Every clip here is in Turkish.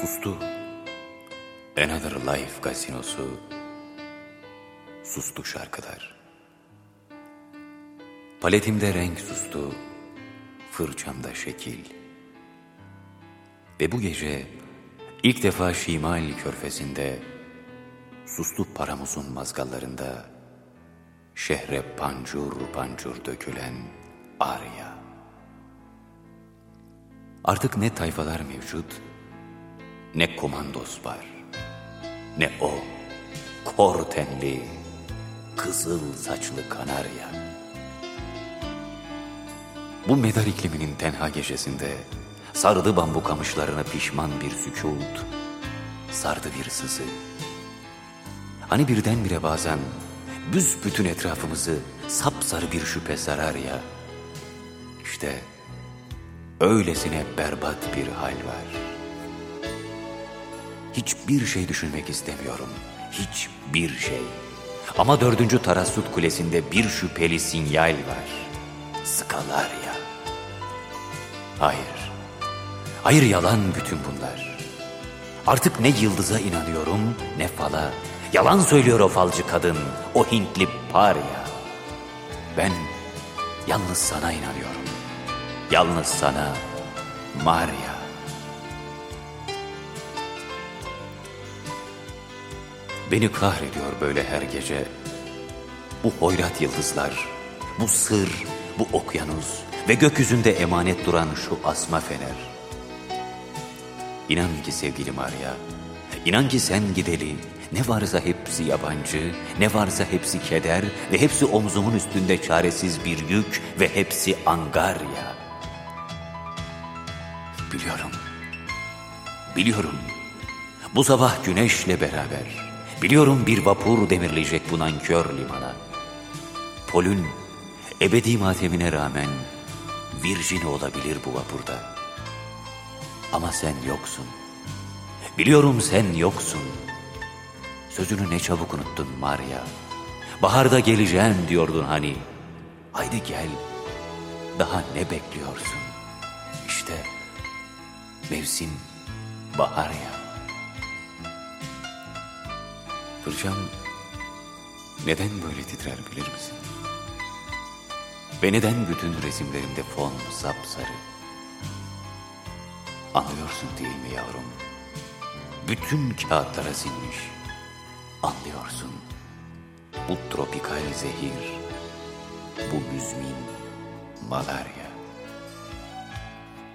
Sustu. Another Life gazinosu sustu şarkılar. Paletimde renk sustu, fırçamda şekil. Ve bu gece ilk defa Şimal körfezinde suslu paramuzun mazgallarında şehre pancur pancur dökülen arya. Artık ne tayfalar mevcut, ne komandos var, ne o kor tenli, kızıl saçlı kanarya. Bu medar ikliminin tenha gecesinde sardı bambu kamışlarını pişman bir sükut, sardı bir sızı. Hani birdenbire bazen büsbütün etrafımızı sapsarı bir şüphe sarar ya. İşte öylesine berbat bir hal var. Hiçbir şey düşünmek istemiyorum. Hiçbir şey. Ama dördüncü Tarassut Kulesi'nde bir şüpheli sinyal var. Skalarya. Hayır. Hayır yalan bütün bunlar. Artık ne yıldıza inanıyorum ne fala. Yalan söylüyor o falcı kadın, o Hintli parya. Ben yalnız sana inanıyorum. Yalnız sana Maria. Beni kahrediyor böyle her gece. Bu hoyrat yıldızlar, bu sır, bu okyanus ve gökyüzünde emanet duran şu asma fener. İnan ki sevgili Maria, inan ki sen gideli, ne varsa hepsi yabancı, ne varsa hepsi keder ve hepsi omzumun üstünde çaresiz bir yük ve hepsi angarya. Biliyorum, biliyorum. Bu sabah güneşle beraber Biliyorum bir vapur demirleyecek bu nankör limana. Polün ebedi matemine rağmen virjin olabilir bu vapurda. Ama sen yoksun. Biliyorum sen yoksun. Sözünü ne çabuk unuttun Maria. Baharda geleceğim diyordun hani. Haydi gel. Daha ne bekliyorsun? İşte mevsim bahar ya. Fırçam neden böyle titrer bilir misin? Ve neden bütün resimlerimde fon sapsarı? Anlıyorsun değil mi yavrum? Bütün kağıtlara sinmiş. Anlıyorsun. Bu tropikal zehir, bu müzmin malarya.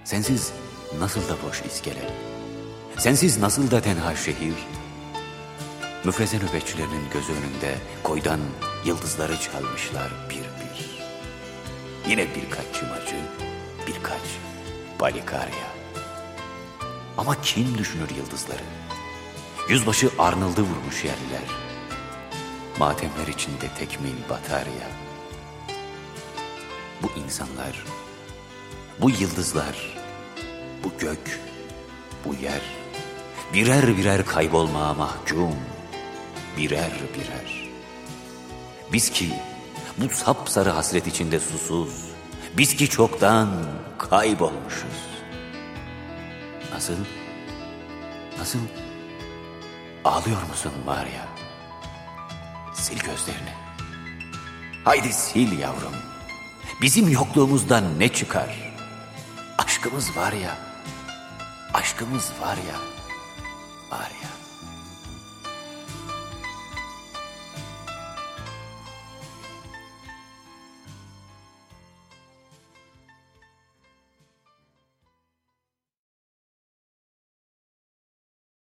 Sensiz nasıl da boş iskele, sensiz nasıl da tenha şehir, Müfreze nöbetçilerinin gözü önünde koydan yıldızları çalmışlar bir bir. Yine birkaç çimacı, birkaç balikarya. Ama kim düşünür yıldızları? Yüzbaşı Arnold'u vurmuş yerliler. Matemler içinde tekmil batarya. Bu insanlar, bu yıldızlar, bu gök, bu yer birer birer kaybolmaya mahkum birer birer. Biz ki bu sapsarı hasret içinde susuz, biz ki çoktan kaybolmuşuz. Nasıl? Nasıl? Ağlıyor musun Maria? Sil gözlerini. Haydi sil yavrum. Bizim yokluğumuzdan ne çıkar? Aşkımız var ya. Aşkımız var ya. Var ya.